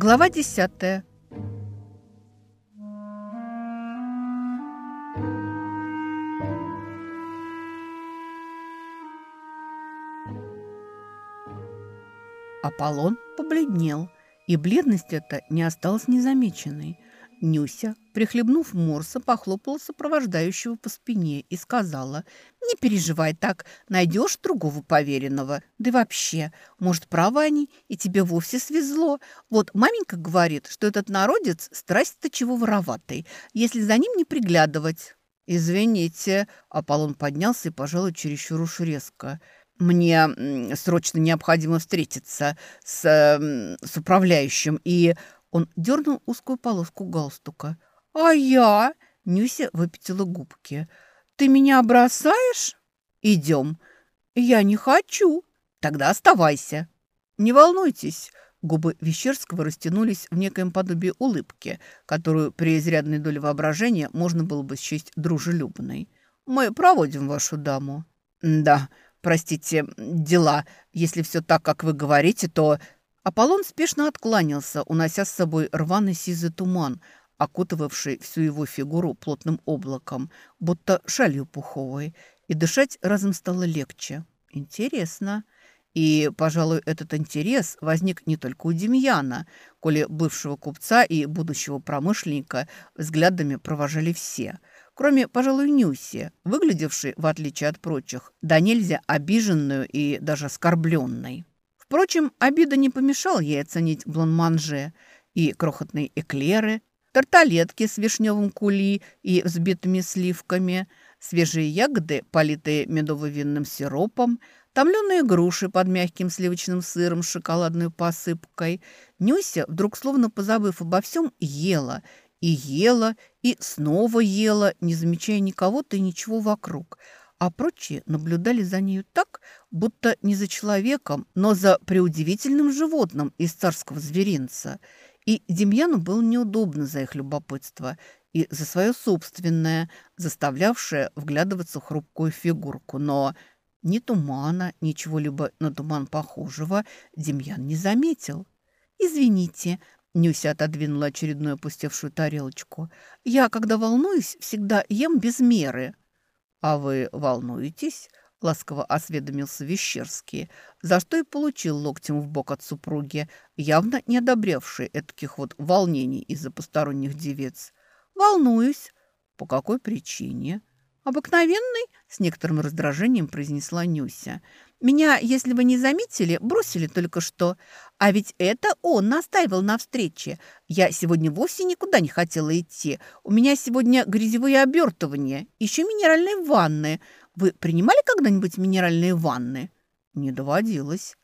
Глава десятая. Аполлон побледнел, и бледность эта не осталась незамеченной. Нюся, прихлебнув морса, похлопала сопровождающего по спине и сказала, «Не переживай так, найдешь другого поверенного. Да и вообще, может, правы они, и тебе вовсе свезло. Вот маменька говорит, что этот народец страсть-то чего вороватый, если за ним не приглядывать». «Извините», — Аполлон поднялся и, пожалуй, чересчур уж резко — мне срочно необходимо встретиться с, с управляющим, и он дернул узкую полоску галстука. «А я?» – Нюся выпятила губки. «Ты меня бросаешь?» «Идем». «Я не хочу». «Тогда оставайся». «Не волнуйтесь». Губы Вещерского растянулись в некоем подобии улыбки, которую при изрядной доле воображения можно было бы счесть дружелюбной. «Мы проводим вашу даму». «Да», простите, дела. Если все так, как вы говорите, то...» Аполлон спешно откланялся, унося с собой рваный сизый туман, окутывавший всю его фигуру плотным облаком, будто шалью пуховой, и дышать разом стало легче. Интересно. И, пожалуй, этот интерес возник не только у Демьяна, коли бывшего купца и будущего промышленника взглядами провожали все – кроме, пожалуй, Нюси, выглядевшей, в отличие от прочих, да нельзя обиженную и даже оскорбленной. Впрочем, обида не помешала ей оценить бланманже и крохотные эклеры, тарталетки с вишневым кули и взбитыми сливками, свежие ягоды, политые медово-винным сиропом, томленые груши под мягким сливочным сыром с шоколадной посыпкой. Нюся, вдруг словно позабыв обо всем, ела – и ела, и снова ела, не замечая никого-то и ничего вокруг. А прочие наблюдали за нею так, будто не за человеком, но за преудивительным животным из царского зверинца. И Демьяну было неудобно за их любопытство и за свое собственное, заставлявшее вглядываться хрупкую фигурку. Но ни тумана, ничего-либо на туман похожего Демьян не заметил. «Извините», Нюся отодвинула очередную опустевшую тарелочку. «Я, когда волнуюсь, всегда ем без меры». «А вы волнуетесь?» — ласково осведомился Вещерский, за что и получил локтем в бок от супруги, явно не одобрявший таких вот волнений из-за посторонних девиц. «Волнуюсь». «По какой причине?» «Обыкновенный?» — с некоторым раздражением произнесла Нюся. Меня, если вы не заметили, бросили только что. А ведь это он настаивал на встрече. Я сегодня вовсе никуда не хотела идти. У меня сегодня грязевые обертывания, еще минеральные ванны. Вы принимали когда-нибудь минеральные ванны? Не доводилось.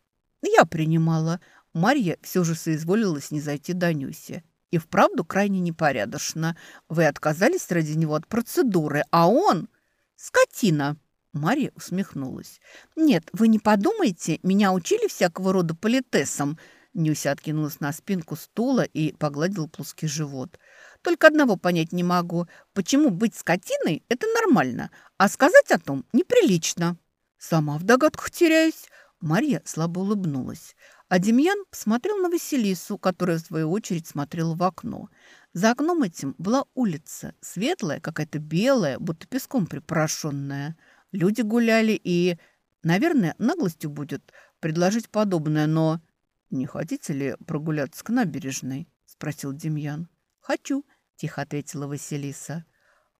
Я принимала. Марья все же соизволилась не зайти до Нюси. И вправду крайне непорядочно. Вы отказались ради него от процедуры, а он... Скотина! Мария усмехнулась. «Нет, вы не подумайте, меня учили всякого рода политесам». Нюся откинулась на спинку стула и погладила плоский живот. «Только одного понять не могу. Почему быть скотиной – это нормально, а сказать о том неприлично?» «Сама в догадках теряюсь». Марья слабо улыбнулась. А Демьян посмотрел на Василису, которая, в свою очередь, смотрела в окно. За окном этим была улица, светлая, какая-то белая, будто песком припорошенная – Люди гуляли и, наверное, наглостью будет предложить подобное, но... «Не хотите ли прогуляться к набережной?» – спросил Демьян. «Хочу», – тихо ответила Василиса.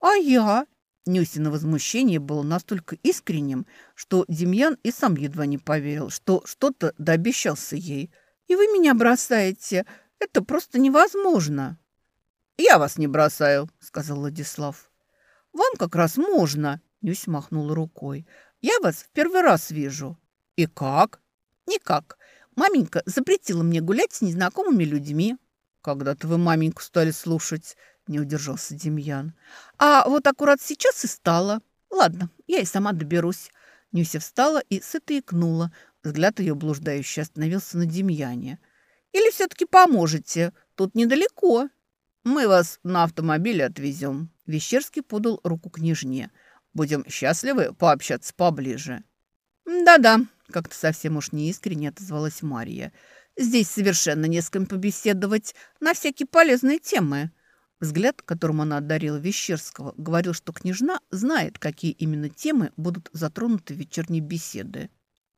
«А я?» Нюсина возмущение было настолько искренним, что Демьян и сам едва не поверил, что что-то дообещался ей. «И вы меня бросаете? Это просто невозможно!» «Я вас не бросаю», — сказал Владислав. «Вам как раз можно», Нюсь махнула рукой. «Я вас в первый раз вижу». «И как?» «Никак. Маменька запретила мне гулять с незнакомыми людьми». «Когда-то вы маменьку стали слушать», — не удержался Демьян. «А вот аккурат сейчас и стало. Ладно, я и сама доберусь». Нюся встала и сыто икнула. Взгляд ее блуждающий остановился на Демьяне. «Или все-таки поможете? Тут недалеко». «Мы вас на автомобиле отвезем». Вещерский подал руку княжне. Будем счастливы пообщаться поближе». «Да-да», — как-то совсем уж неискренне отозвалась Мария. Здесь совершенно не с кем побеседовать на всякие полезные темы». Взгляд, которым она одарила Вещерского, говорил, что княжна знает, какие именно темы будут затронуты в вечерней беседы.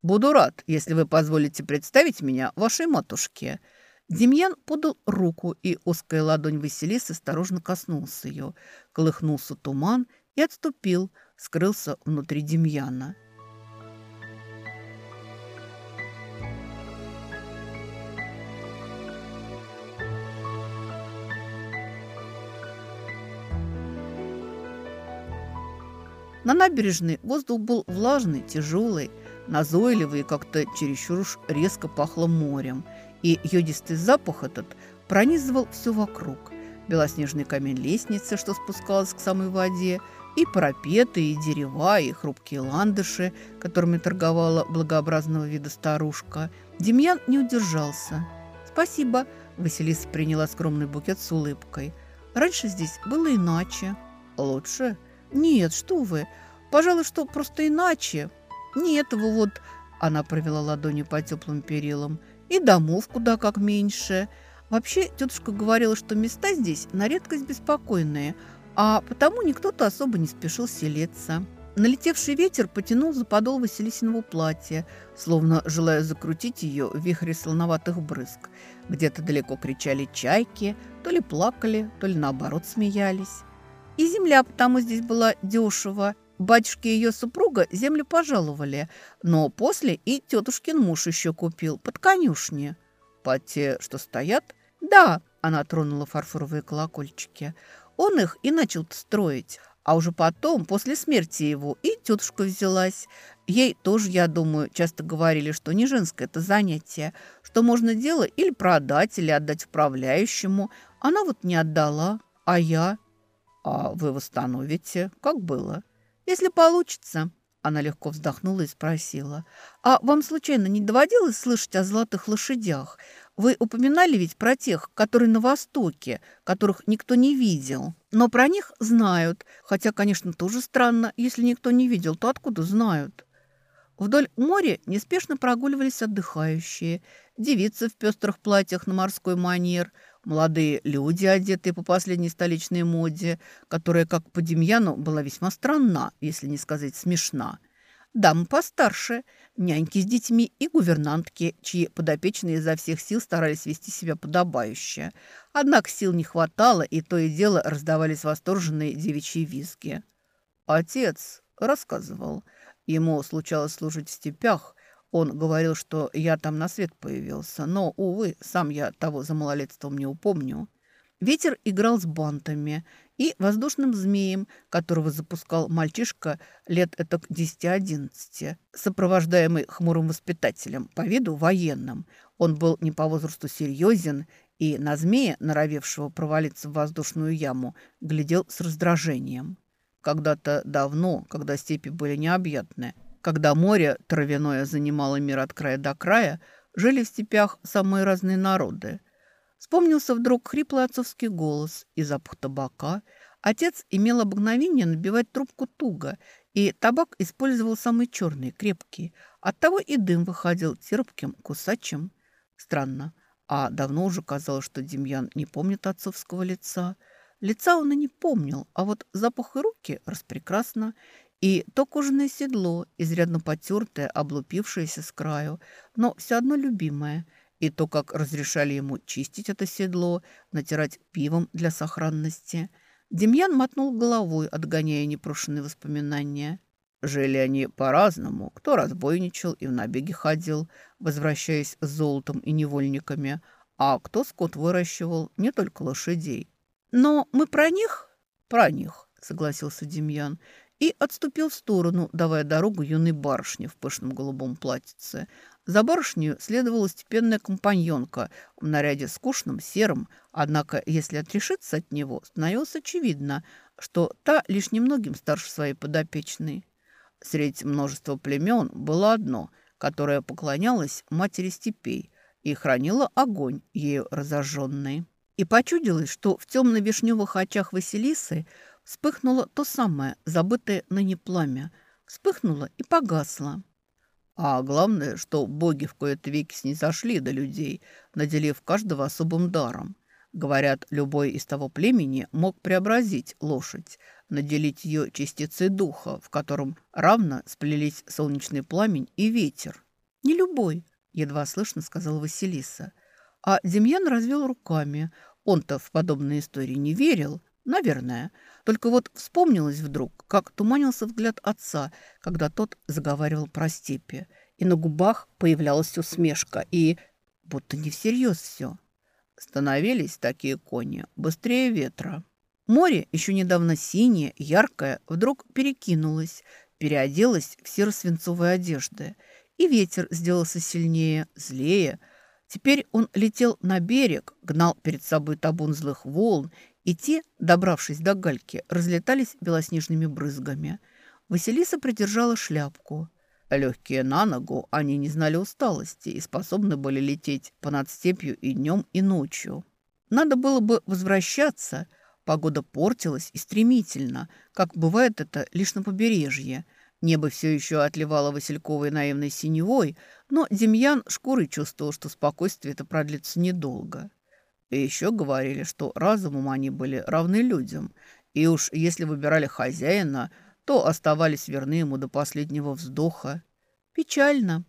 «Буду рад, если вы позволите представить меня вашей матушке». Демьян подал руку, и узкая ладонь Василисы осторожно коснулся ее. Колыхнулся туман и отступил, скрылся внутри Демьяна. На набережной воздух был влажный, тяжелый, назойливый и как-то чересчур уж резко пахло морем. И йодистый запах этот пронизывал все вокруг. Белоснежный камень лестницы, что спускалась к самой воде, и парапеты, и дерева, и хрупкие ландыши, которыми торговала благообразного вида старушка. Демьян не удержался. «Спасибо», – Василиса приняла скромный букет с улыбкой. «Раньше здесь было иначе». «Лучше?» «Нет, что вы. Пожалуй, что просто иначе. Не этого вот...» Она провела ладонью по теплым перилам. «И домов куда как меньше. Вообще, тетушка говорила, что места здесь на редкость беспокойные, а потому никто-то особо не спешил селиться». Налетевший ветер потянул за подол Василисиного платья, словно желая закрутить ее в вихре слоноватых брызг. Где-то далеко кричали чайки, то ли плакали, то ли наоборот смеялись. И земля потому здесь была дешево. Батюшке ее супруга землю пожаловали, но после и тетушкин муж еще купил под конюшни. Под те, что стоят? Да, она тронула фарфоровые колокольчики. Он их и начал строить. А уже потом, после смерти его, и тетушка взялась. Ей тоже, я думаю, часто говорили, что не женское это занятие, что можно дело или продать, или отдать управляющему. Она вот не отдала, а я... «А вы восстановите, как было?» «Если получится». Она легко вздохнула и спросила. «А вам случайно не доводилось слышать о золотых лошадях? Вы упоминали ведь про тех, которые на Востоке, которых никто не видел. Но про них знают. Хотя, конечно, тоже странно. Если никто не видел, то откуда знают?» Вдоль моря неспешно прогуливались отдыхающие. Девицы в пестрых платьях на морской манер – Молодые люди, одетые по последней столичной моде, которая, как по Демьяну, была весьма странна, если не сказать смешна. Дамы постарше, няньки с детьми и гувернантки, чьи подопечные изо всех сил старались вести себя подобающе. Однако сил не хватало, и то и дело раздавались восторженные девичьи визги. Отец рассказывал. Ему случалось служить в степях, он говорил, что я там на свет появился, но, увы, сам я того за малолетством не упомню. Ветер играл с бантами и воздушным змеем, которого запускал мальчишка лет этак 10-11, сопровождаемый хмурым воспитателем, по виду военным. Он был не по возрасту серьезен и на змея, норовевшего провалиться в воздушную яму, глядел с раздражением. Когда-то давно, когда степи были необъятны, когда море травяное занимало мир от края до края, жили в степях самые разные народы. Вспомнился вдруг хриплый отцовский голос и запах табака. Отец имел обыкновение набивать трубку туго, и табак использовал самый черный, крепкий. Оттого и дым выходил терпким, кусачим. Странно, а давно уже казалось, что Демьян не помнит отцовского лица. Лица он и не помнил, а вот запах и руки распрекрасно. И то кожаное седло, изрядно потертое, облупившееся с краю, но все одно любимое. И то, как разрешали ему чистить это седло, натирать пивом для сохранности. Демьян мотнул головой, отгоняя непрошенные воспоминания. Жили они по-разному. Кто разбойничал и в набеги ходил, возвращаясь с золотом и невольниками, а кто скот выращивал, не только лошадей. «Но мы про них?» «Про них», — согласился Демьян и отступил в сторону, давая дорогу юной барышне в пышном голубом платьице. За барышню следовала степенная компаньонка в наряде скучном, сером, однако, если отрешиться от него, становилось очевидно, что та лишь немногим старше своей подопечной. Среди множества племен было одно, которое поклонялось матери степей и хранило огонь, ею разожженный. И почудилось, что в темно-вишневых очах Василисы Вспыхнуло то самое, забытое ныне пламя. Вспыхнуло и погасло. А главное, что боги в кои-то веки снизошли до людей, наделив каждого особым даром. Говорят, любой из того племени мог преобразить лошадь, наделить ее частицей духа, в котором равно сплелись солнечный пламень и ветер. «Не любой», — едва слышно сказала Василиса. А Демьян развел руками. Он-то в подобные истории не верил, наверное. Только вот вспомнилось вдруг, как туманился взгляд отца, когда тот заговаривал про степи. И на губах появлялась усмешка, и будто не всерьез все. Становились такие кони быстрее ветра. Море, еще недавно синее, яркое, вдруг перекинулось, переоделось в серо-свинцовые одежды. И ветер сделался сильнее, злее. Теперь он летел на берег, гнал перед собой табун злых волн, и те, добравшись до гальки, разлетались белоснежными брызгами. Василиса придержала шляпку. Легкие на ногу, они не знали усталости и способны были лететь понад степью и днем, и ночью. Надо было бы возвращаться – Погода портилась и стремительно, как бывает это лишь на побережье. Небо все еще отливало васильковой наивной синевой, но Демьян шкурой чувствовал, что спокойствие это продлится недолго. И еще говорили, что разумом они были равны людям, и уж если выбирали хозяина, то оставались верны ему до последнего вздоха. «Печально».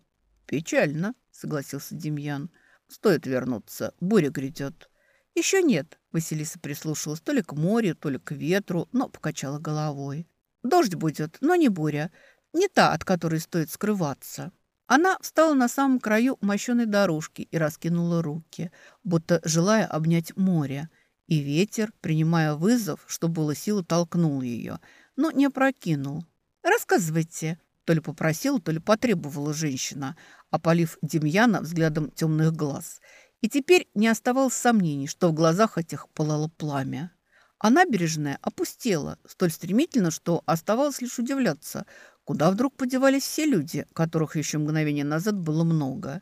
«Печально», — согласился Демьян. «Стоит вернуться, буря грядет». «Еще нет», — Василиса прислушалась то ли к морю, то ли к ветру, но покачала головой. «Дождь будет, но не буря. Не та, от которой стоит скрываться». Она встала на самом краю мощеной дорожки и раскинула руки, будто желая обнять море. И ветер, принимая вызов, что было силы, толкнул ее, но не опрокинул. «Рассказывайте», — то ли попросила, то ли потребовала женщина, опалив Демьяна взглядом темных глаз — и теперь не оставалось сомнений, что в глазах этих пылало пламя. А набережная опустела столь стремительно, что оставалось лишь удивляться, куда вдруг подевались все люди, которых еще мгновение назад было много.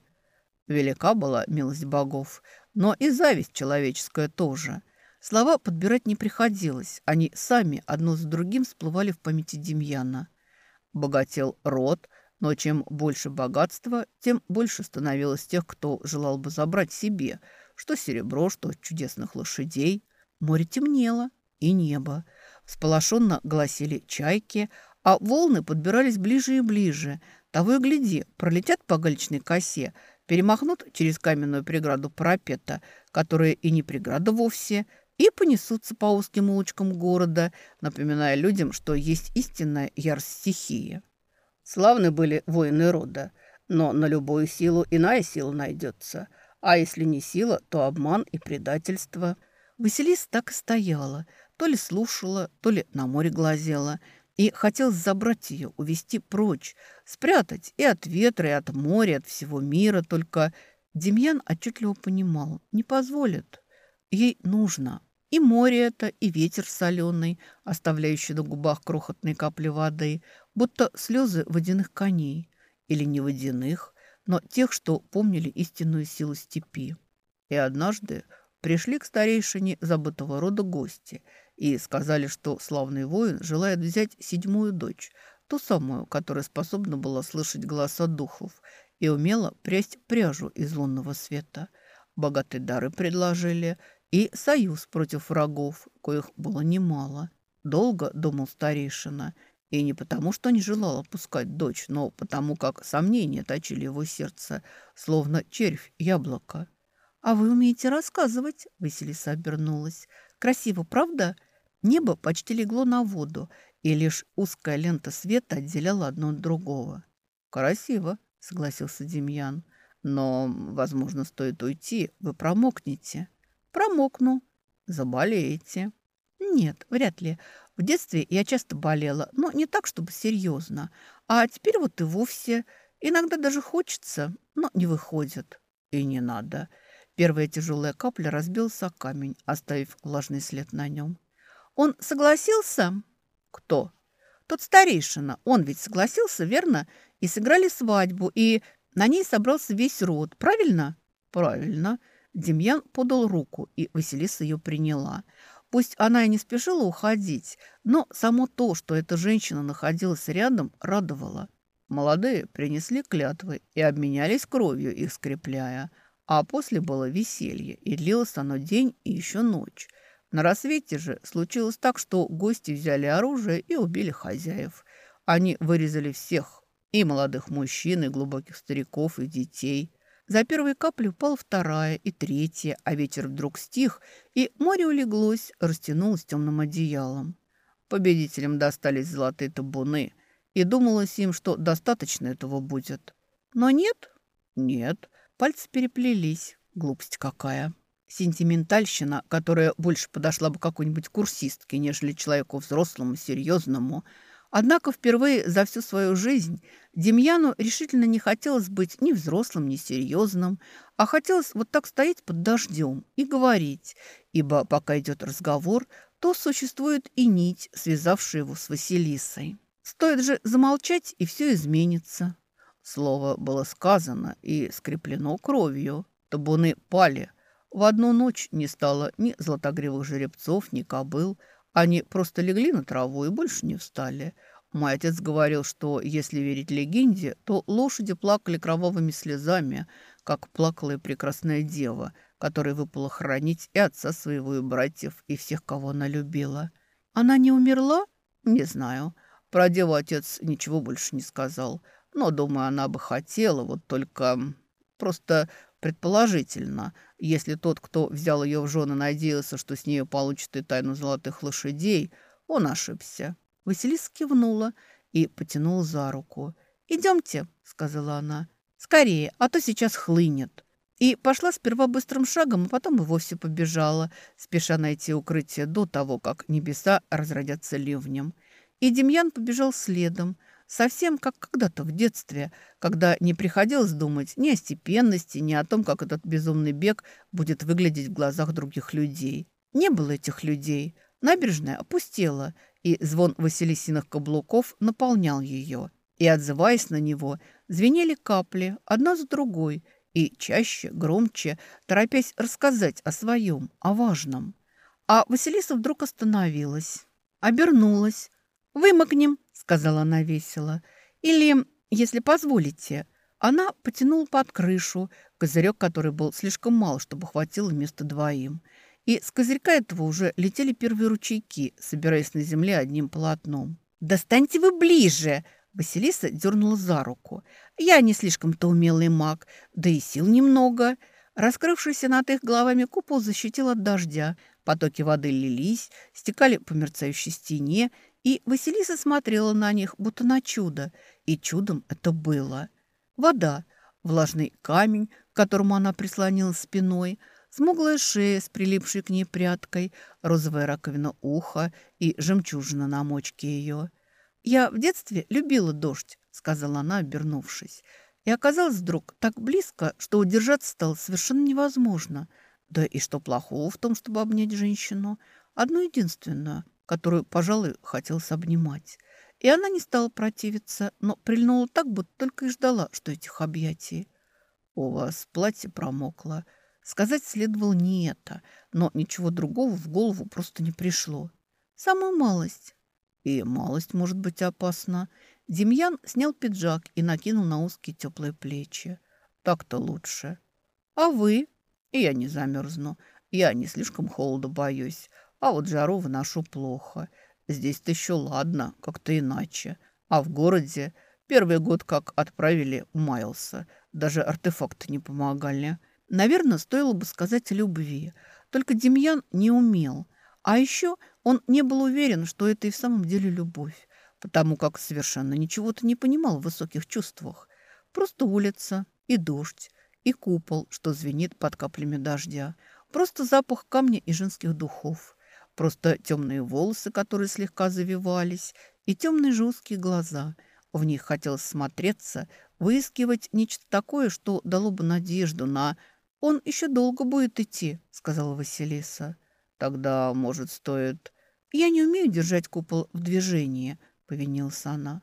Велика была милость богов, но и зависть человеческая тоже. Слова подбирать не приходилось, они сами одно за другим всплывали в памяти Демьяна. Богател род – но чем больше богатства, тем больше становилось тех, кто желал бы забрать себе, что серебро, что чудесных лошадей. Море темнело, и небо. Всполошенно гласили чайки, а волны подбирались ближе и ближе. Того и гляди, пролетят по галечной косе, перемахнут через каменную преграду парапета, которая и не преграда вовсе, и понесутся по узким улочкам города, напоминая людям, что есть истинная ярость стихии. Славны были воины рода, но на любую силу иная сила найдется. А если не сила, то обман и предательство. Василиса так и стояла, то ли слушала, то ли на море глазела, и хотел забрать ее, увести прочь, спрятать и от ветра, и от моря, от всего мира, только Демьян отчетливо понимал, не позволит. Ей нужно. И море это, и ветер соленый, оставляющий на губах крохотные капли воды, будто слезы водяных коней. Или не водяных, но тех, что помнили истинную силу степи. И однажды пришли к старейшине забытого рода гости и сказали, что славный воин желает взять седьмую дочь, ту самую, которая способна была слышать голоса духов и умела прясть пряжу из лунного света. Богатые дары предложили и союз против врагов, коих было немало. Долго думал старейшина и не потому, что не желал опускать дочь, но потому, как сомнения точили его сердце, словно червь яблоко. «А вы умеете рассказывать?» – Василиса обернулась. «Красиво, правда?» Небо почти легло на воду, и лишь узкая лента света отделяла одно от другого. «Красиво», – согласился Демьян. «Но, возможно, стоит уйти, вы промокнете». «Промокну». «Заболеете». «Нет, вряд ли. В детстве я часто болела, но не так, чтобы серьезно. А теперь вот и вовсе. Иногда даже хочется, но не выходит. И не надо. Первая тяжелая капля разбилась о камень, оставив влажный след на нем. Он согласился? Кто? Тот старейшина. Он ведь согласился, верно? И сыграли свадьбу, и на ней собрался весь род. Правильно? Правильно. Демьян подал руку, и Василиса ее приняла – Пусть она и не спешила уходить, но само то, что эта женщина находилась рядом, радовало. Молодые принесли клятвы и обменялись кровью, их скрепляя. А после было веселье, и длилось оно день и еще ночь. На рассвете же случилось так, что гости взяли оружие и убили хозяев. Они вырезали всех, и молодых мужчин, и глубоких стариков, и детей. За первой каплей упала вторая и третья, а ветер вдруг стих, и море улеглось, растянулось темным одеялом. Победителям достались золотые табуны, и думалось им, что достаточно этого будет. Но нет, нет, пальцы переплелись. Глупость какая. Сентиментальщина, которая больше подошла бы какой-нибудь курсистке, нежели человеку взрослому, серьезному – Однако впервые за всю свою жизнь Демьяну решительно не хотелось быть ни взрослым, ни серьезным, а хотелось вот так стоять под дождем и говорить, ибо пока идет разговор, то существует и нить, связавшая его с Василисой. Стоит же замолчать, и все изменится. Слово было сказано и скреплено кровью. Табуны пали. В одну ночь не стало ни златогривых жеребцов, ни кобыл – они просто легли на траву и больше не встали. Мой отец говорил, что, если верить легенде, то лошади плакали кровавыми слезами, как плакала и прекрасная дева, которой выпало хранить и отца своего, и братьев, и всех, кого она любила. Она не умерла? Не знаю. Про деву отец ничего больше не сказал. Но, думаю, она бы хотела, вот только... Просто Предположительно, если тот, кто взял ее в жены, надеялся, что с нее получит и тайну золотых лошадей, он ошибся. Василиса кивнула и потянула за руку. «Идемте», — сказала она, — «скорее, а то сейчас хлынет». И пошла сперва быстрым шагом, а потом и вовсе побежала, спеша найти укрытие до того, как небеса разродятся ливнем. И Демьян побежал следом, Совсем как когда-то в детстве, когда не приходилось думать ни о степенности, ни о том, как этот безумный бег будет выглядеть в глазах других людей. Не было этих людей. Набережная опустела, и звон Василисиных каблуков наполнял ее. И, отзываясь на него, звенели капли, одна за другой, и чаще, громче, торопясь рассказать о своем, о важном. А Василиса вдруг остановилась, обернулась. «Вымокнем!» Сказала она весело. «Или, если позволите...» Она потянула под крышу, козырек который был слишком мал, чтобы хватило места двоим. И с козырька этого уже летели первые ручейки, собираясь на земле одним полотном. «Достаньте вы ближе!» Василиса дернула за руку. «Я не слишком-то умелый маг, да и сил немного». Раскрывшийся над их головами купол защитил от дождя. Потоки воды лились, стекали по мерцающей стене и Василиса смотрела на них, будто на чудо. И чудом это было. Вода, влажный камень, к которому она прислонилась спиной, смуглая шея с прилипшей к ней прядкой, розовая раковина уха и жемчужина на мочке ее. «Я в детстве любила дождь», — сказала она, обернувшись. И оказалось вдруг так близко, что удержаться стало совершенно невозможно. Да и что плохого в том, чтобы обнять женщину? Одну единственную — которую, пожалуй, хотелось обнимать. И она не стала противиться, но прильнула так, будто только и ждала, что этих объятий. «У вас платье промокло». Сказать следовало не это, но ничего другого в голову просто не пришло. Самую малость. И малость может быть опасна. Демьян снял пиджак и накинул на узкие теплые плечи. Так-то лучше. А вы? Я не замерзну. Я не слишком холода боюсь. А вот жару выношу плохо. Здесь-то еще ладно, как-то иначе. А в городе первый год как отправили умаялся. Даже артефакты не помогали. Наверное, стоило бы сказать о любви. Только Демьян не умел. А еще он не был уверен, что это и в самом деле любовь, потому как совершенно ничего-то не понимал в высоких чувствах. Просто улица и дождь, и купол, что звенит под каплями дождя. Просто запах камня и женских духов. Просто темные волосы, которые слегка завивались, и темные жесткие глаза. В них хотелось смотреться, выискивать нечто такое, что дало бы надежду на... «Он еще долго будет идти», — сказала Василиса. «Тогда, может, стоит...» «Я не умею держать купол в движении», — повинился она.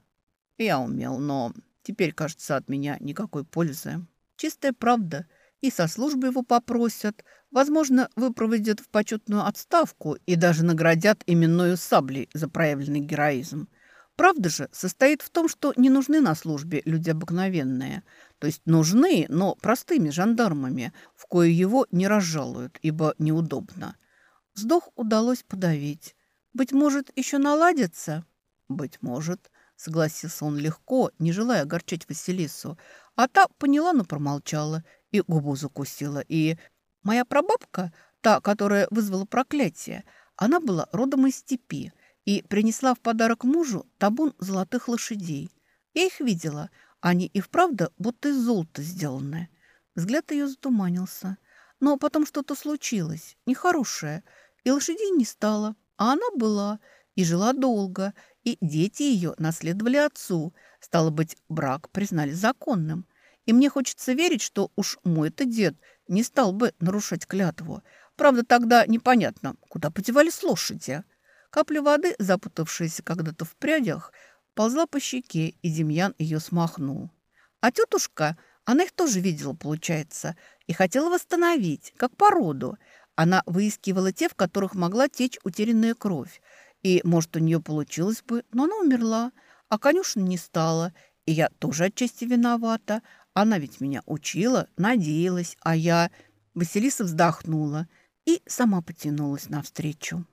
«Я умел, но теперь, кажется, от меня никакой пользы. Чистая правда. И со службы его попросят, Возможно, выпроводят в почетную отставку и даже наградят именную саблей за проявленный героизм. Правда же состоит в том, что не нужны на службе люди обыкновенные. То есть нужны, но простыми жандармами, в кое его не разжалуют, ибо неудобно. Вздох удалось подавить. Быть может, еще наладится? Быть может, согласился он легко, не желая огорчать Василису. А та поняла, но промолчала и губу закусила. И моя прабабка, та, которая вызвала проклятие, она была родом из степи и принесла в подарок мужу табун золотых лошадей. Я их видела. Они и вправду будто из золота сделаны. Взгляд ее затуманился. Но потом что-то случилось, нехорошее, и лошадей не стало, а она была, и жила долго, и дети ее наследовали отцу. Стало быть, брак признали законным. И мне хочется верить, что уж мой-то дед не стал бы нарушать клятву. Правда, тогда непонятно, куда подевались лошади. Капля воды, запутавшаяся когда-то в прядях, ползла по щеке, и Демьян ее смахнул. А тетушка, она их тоже видела, получается, и хотела восстановить, как породу. Она выискивала те, в которых могла течь утерянная кровь. И, может, у нее получилось бы, но она умерла, а конюшни не стало. И я тоже отчасти виновата. Она ведь меня учила, надеялась, а я... Василиса вздохнула и сама потянулась навстречу.